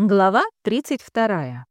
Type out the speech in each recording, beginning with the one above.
Глава 32.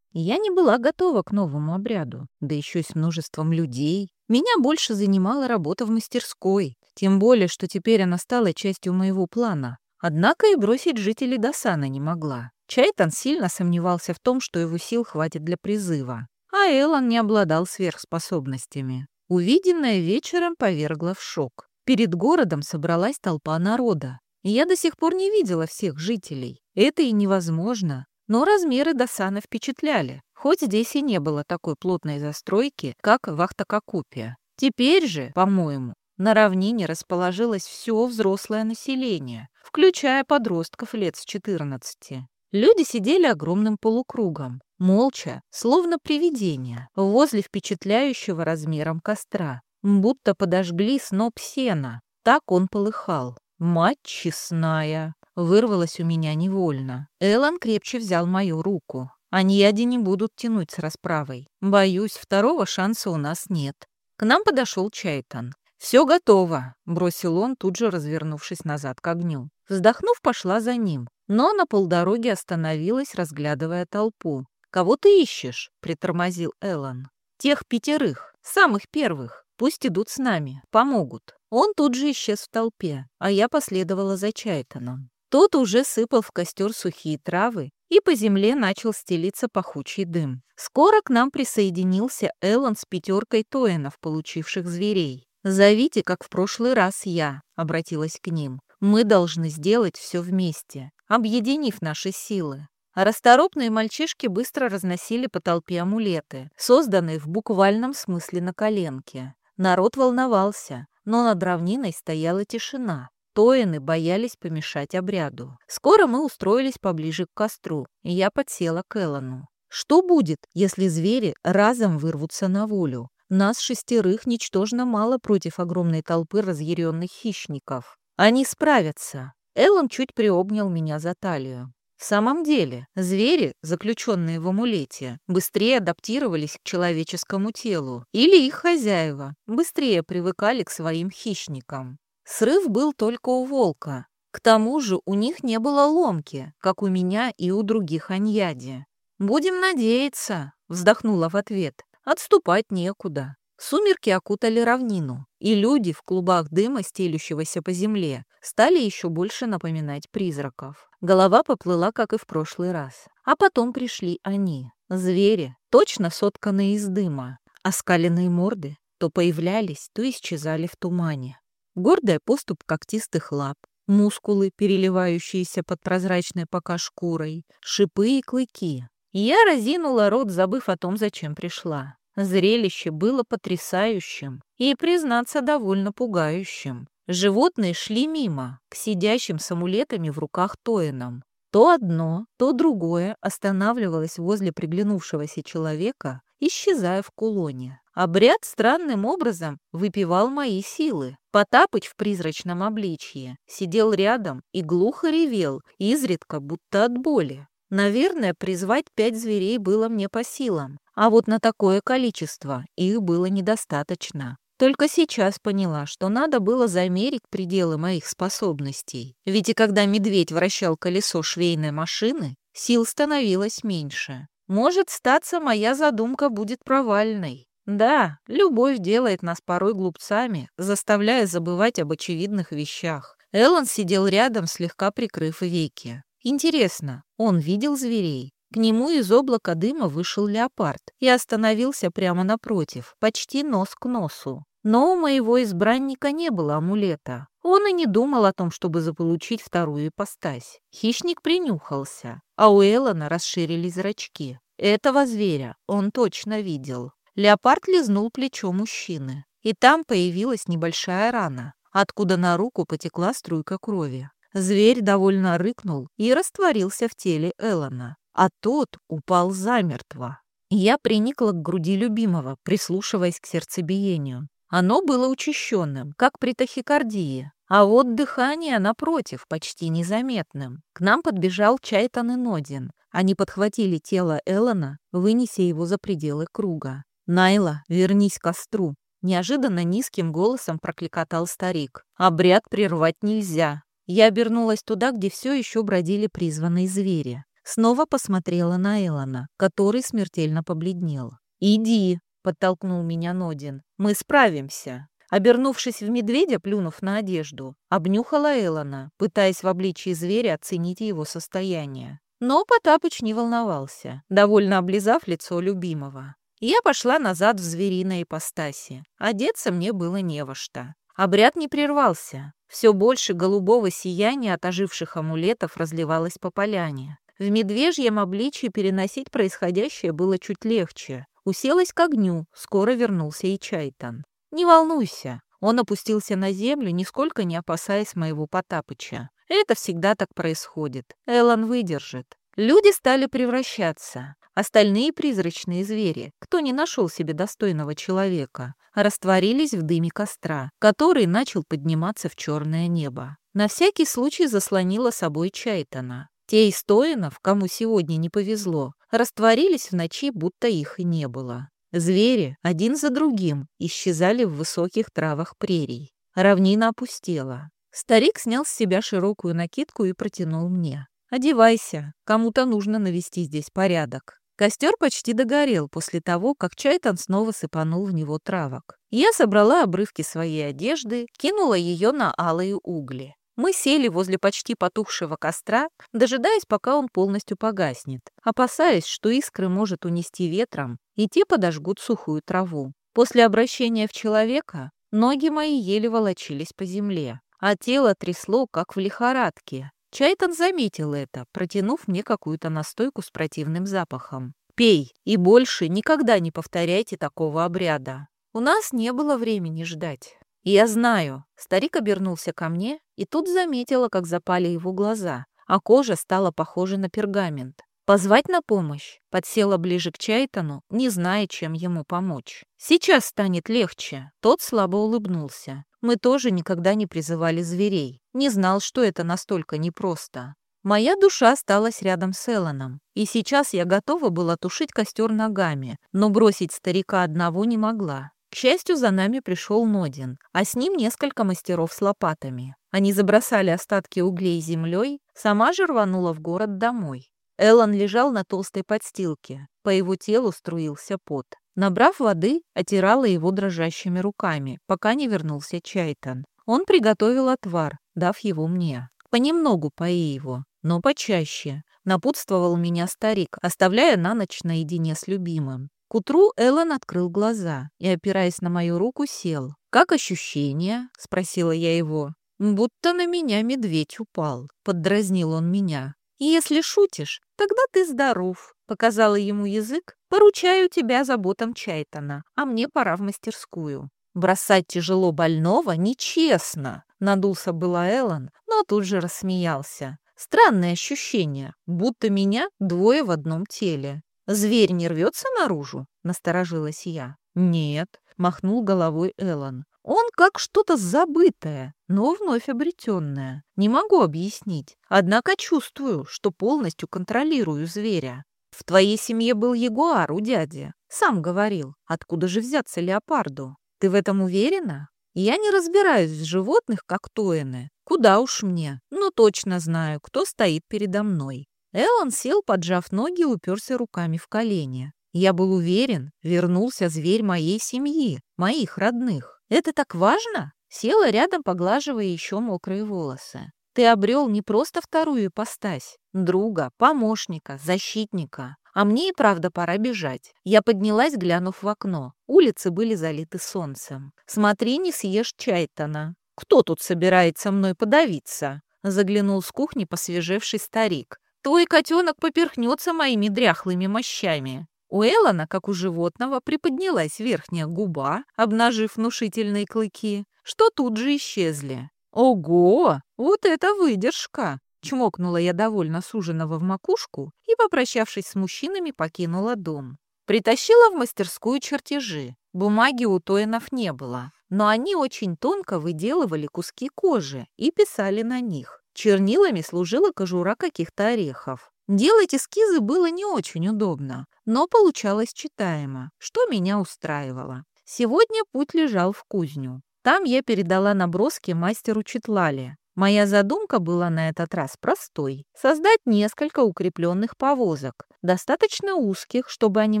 Я не была готова к новому обряду, да еще и с множеством людей. Меня больше занимала работа в мастерской, тем более, что теперь она стала частью моего плана. Однако и бросить жителей Досана не могла. Чайтан сильно сомневался в том, что его сил хватит для призыва, а Эллен не обладал сверхспособностями. Увиденное вечером повергло в шок. Перед городом собралась толпа народа. Я до сих пор не видела всех жителей. Это и невозможно. Но размеры Досана впечатляли, хоть здесь и не было такой плотной застройки, как в Ахтакакупе. Теперь же, по-моему, на равнине расположилось все взрослое население, включая подростков лет с 14. Люди сидели огромным полукругом, молча, словно привидения, возле впечатляющего размером костра, будто подожгли сноп сена. Так он полыхал. «Мать честная!» — вырвалась у меня невольно. Эллен крепче взял мою руку. Они яди не будут тянуть с расправой. Боюсь, второго шанса у нас нет. К нам подошел Чайтан. «Все готово», — бросил он, тут же развернувшись назад к огню. Вздохнув, пошла за ним, но на полдороги остановилась, разглядывая толпу. «Кого ты ищешь?» — притормозил Эллен. «Тех пятерых, самых первых. Пусть идут с нами, помогут». Он тут же исчез в толпе, а я последовала за Чайтоном. Тот уже сыпал в костер сухие травы, и по земле начал стелиться пахучий дым. Скоро к нам присоединился Эллен с пятеркой тоинов, получивших зверей. «Зовите, как в прошлый раз я», — обратилась к ним. «Мы должны сделать все вместе, объединив наши силы». А расторопные мальчишки быстро разносили по толпе амулеты, созданные в буквальном смысле на коленке. Народ волновался, но над равниной стояла тишина. Тоины боялись помешать обряду. Скоро мы устроились поближе к костру, и я подсела к Эллону. Что будет, если звери разом вырвутся на волю? Нас шестерых ничтожно мало против огромной толпы разъяренных хищников. Они справятся. Эллон чуть приобнял меня за талию. В самом деле, звери, заключенные в амулете, быстрее адаптировались к человеческому телу, или их хозяева быстрее привыкали к своим хищникам. Срыв был только у волка. К тому же у них не было ломки, как у меня и у других аньяди. «Будем надеяться», — вздохнула в ответ. «Отступать некуда». Сумерки окутали равнину, и люди в клубах дыма, стелющегося по земле, стали еще больше напоминать призраков. Голова поплыла, как и в прошлый раз. А потом пришли они, звери, точно сотканные из дыма. Оскаленные морды то появлялись, то исчезали в тумане. Гордая поступ когтистых лап, мускулы, переливающиеся под прозрачной пока шкурой, шипы и клыки. Я разинула рот, забыв о том, зачем пришла. Зрелище было потрясающим и, признаться, довольно пугающим. Животные шли мимо, к сидящим с амулетами в руках Тоинам. То одно, то другое останавливалось возле приглянувшегося человека, исчезая в кулоне. Обряд странным образом выпивал мои силы. Потапыч в призрачном обличье сидел рядом и глухо ревел, изредка будто от боли. Наверное, призвать пять зверей было мне по силам, а вот на такое количество их было недостаточно. Только сейчас поняла, что надо было замерить пределы моих способностей. Ведь и когда медведь вращал колесо швейной машины, сил становилось меньше. Может, статься моя задумка будет провальной. Да, любовь делает нас порой глупцами, заставляя забывать об очевидных вещах. Эллен сидел рядом, слегка прикрыв веки. Интересно, он видел зверей? К нему из облака дыма вышел леопард и остановился прямо напротив, почти нос к носу. Но у моего избранника не было амулета. Он и не думал о том, чтобы заполучить вторую ипостась. Хищник принюхался, а у Эллона расширились зрачки. Этого зверя он точно видел. Леопард лизнул плечо мужчины, и там появилась небольшая рана, откуда на руку потекла струйка крови. Зверь довольно рыкнул и растворился в теле Эллона, а тот упал замертво. Я приникла к груди любимого, прислушиваясь к сердцебиению. Оно было учащенным, как при тахикардии, а вот дыхание, напротив, почти незаметным. К нам подбежал Чайтан и Нодин. Они подхватили тело Эллона, вынеся его за пределы круга. «Найла, вернись к костру!» Неожиданно низким голосом прокликотал старик. «Обряд прервать нельзя. Я обернулась туда, где все еще бродили призванные звери. Снова посмотрела на Элона, который смертельно побледнел. «Иди», — подтолкнул меня Нодин, — «мы справимся». Обернувшись в медведя, плюнув на одежду, обнюхала Элона, пытаясь в обличии зверя оценить его состояние. Но Потапыч не волновался, довольно облизав лицо любимого. Я пошла назад в звериной ипостаси. Одеться мне было не во что. Обряд не прервался. Все больше голубого сияния от оживших амулетов разливалось по поляне. В медвежьем обличье переносить происходящее было чуть легче. Уселась к огню, скоро вернулся и Чайтан. «Не волнуйся». Он опустился на землю, нисколько не опасаясь моего Потапыча. Это всегда так происходит. Эллен выдержит. Люди стали превращаться. Остальные призрачные звери, кто не нашел себе достойного человека, растворились в дыме костра, который начал подниматься в черное небо. На всякий случай заслонила собой Чайтана. Те из Тоинов, кому сегодня не повезло, растворились в ночи, будто их и не было. Звери один за другим исчезали в высоких травах прерий. Равнина опустела. Старик снял с себя широкую накидку и протянул мне. «Одевайся, кому-то нужно навести здесь порядок». Костер почти догорел после того, как Чайтан снова сыпанул в него травок. Я собрала обрывки своей одежды, кинула ее на алые угли. Мы сели возле почти потухшего костра, дожидаясь, пока он полностью погаснет, опасаясь, что искры может унести ветром, и те подожгут сухую траву. После обращения в человека ноги мои еле волочились по земле, а тело трясло, как в лихорадке. Чайтан заметил это, протянув мне какую-то настойку с противным запахом. «Пей, и больше никогда не повторяйте такого обряда. У нас не было времени ждать». «Я знаю». Старик обернулся ко мне и тут заметила, как запали его глаза, а кожа стала похожа на пергамент. Позвать на помощь? Подсела ближе к Чайтану, не зная, чем ему помочь. Сейчас станет легче. Тот слабо улыбнулся. Мы тоже никогда не призывали зверей. Не знал, что это настолько непросто. Моя душа осталась рядом с Элланом, и сейчас я готова была тушить костер ногами, но бросить старика одного не могла. К счастью, за нами пришел Нодин, а с ним несколько мастеров с лопатами. Они забросали остатки углей землей, сама же рванула в город домой. Эллен лежал на толстой подстилке, по его телу струился пот. Набрав воды, отирала его дрожащими руками, пока не вернулся Чайтан. Он приготовил отвар, дав его мне. Понемногу пои его, но почаще. Напутствовал меня старик, оставляя на ночь наедине с любимым. К утру Эллен открыл глаза и, опираясь на мою руку, сел. «Как ощущения?» — спросила я его. «Будто на меня медведь упал», — поддразнил он меня. «Если шутишь, тогда ты здоров», — показала ему язык. «Поручаю тебя заботам Чайтона, а мне пора в мастерскую». «Бросать тяжело больного нечестно», — надулся было Эллен, но тут же рассмеялся. Странное ощущение, будто меня двое в одном теле. «Зверь не рвется наружу?» — насторожилась я. «Нет», — махнул головой Эллен. «Он как что-то забытое, но вновь обретенное. Не могу объяснить, однако чувствую, что полностью контролирую зверя. В твоей семье был ягуар у дяди. Сам говорил, откуда же взяться леопарду? Ты в этом уверена? Я не разбираюсь в животных, как Тоины. Куда уж мне, но точно знаю, кто стоит передо мной. Эллен сел, поджав ноги уперся руками в колени. Я был уверен, вернулся зверь моей семьи, моих родных. Это так важно? Села рядом, поглаживая еще мокрые волосы. Ты обрел не просто вторую ипостась, друга, помощника, защитника. А мне и правда пора бежать. Я поднялась, глянув в окно. Улицы были залиты солнцем. Смотри, не съешь Чайтона. Кто тут собирается мной подавиться? Заглянул с кухни посвежевший старик. Твой котенок поперхнется моими дряхлыми мощами. У Эллона, как у животного, приподнялась верхняя губа, обнажив внушительные клыки, что тут же исчезли. «Ого! Вот это выдержка!» Чмокнула я довольно суженого в макушку и, попрощавшись с мужчинами, покинула дом. Притащила в мастерскую чертежи. Бумаги у Тоинов не было, но они очень тонко выделывали куски кожи и писали на них. Чернилами служила кожура каких-то орехов. Делать эскизы было не очень удобно, но получалось читаемо, что меня устраивало. Сегодня путь лежал в кузню. Там я передала наброски мастеру Читлале. Моя задумка была на этот раз простой – создать несколько укрепленных повозок, достаточно узких, чтобы они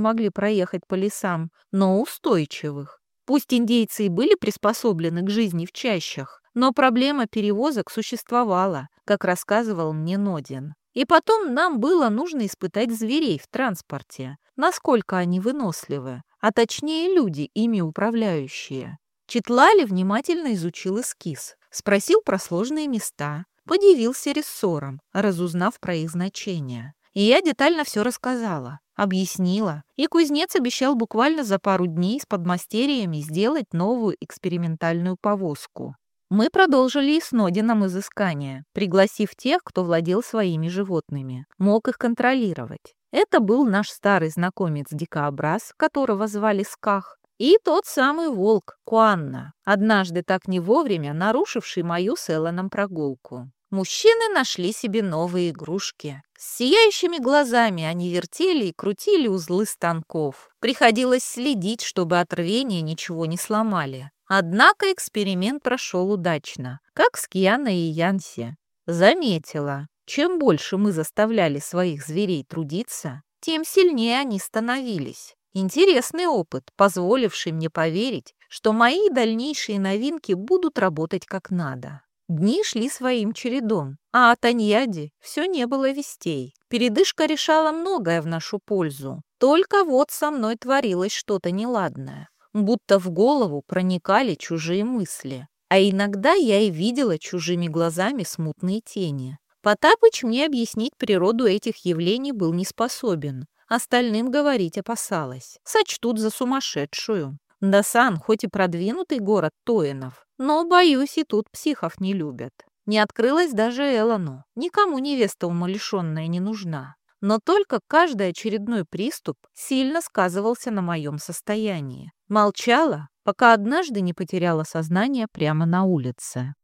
могли проехать по лесам, но устойчивых. Пусть индейцы и были приспособлены к жизни в чащах, но проблема перевозок существовала, как рассказывал мне Нодин. И потом нам было нужно испытать зверей в транспорте, насколько они выносливы, а точнее люди, ими управляющие. Читлали внимательно изучил эскиз, спросил про сложные места, подивился рессором, разузнав про их значение. И я детально все рассказала, объяснила, и кузнец обещал буквально за пару дней с подмастерьями сделать новую экспериментальную повозку. Мы продолжили и с Нодином изыскания, пригласив тех, кто владел своими животными, мог их контролировать. Это был наш старый знакомец-дикообраз, которого звали Сках, и тот самый волк, Куанна, однажды так не вовремя нарушивший мою с Элланом прогулку. Мужчины нашли себе новые игрушки. С сияющими глазами они вертели и крутили узлы станков. Приходилось следить, чтобы от рвения ничего не сломали. Однако эксперимент прошел удачно, как с Кианой и Янси. Заметила, чем больше мы заставляли своих зверей трудиться, тем сильнее они становились. Интересный опыт, позволивший мне поверить, что мои дальнейшие новинки будут работать как надо. Дни шли своим чередом, а от Аньяди все не было вестей. Передышка решала многое в нашу пользу. Только вот со мной творилось что-то неладное будто в голову проникали чужие мысли. А иногда я и видела чужими глазами смутные тени. Потапыч мне объяснить природу этих явлений был не способен. Остальным говорить опасалась. Сочтут за сумасшедшую. Дасан хоть и продвинутый город Тоинов, но, боюсь, и тут психов не любят. Не открылась даже Элону. Никому невеста умалишенная не нужна. Но только каждый очередной приступ сильно сказывался на моем состоянии. Молчала, пока однажды не потеряла сознание прямо на улице.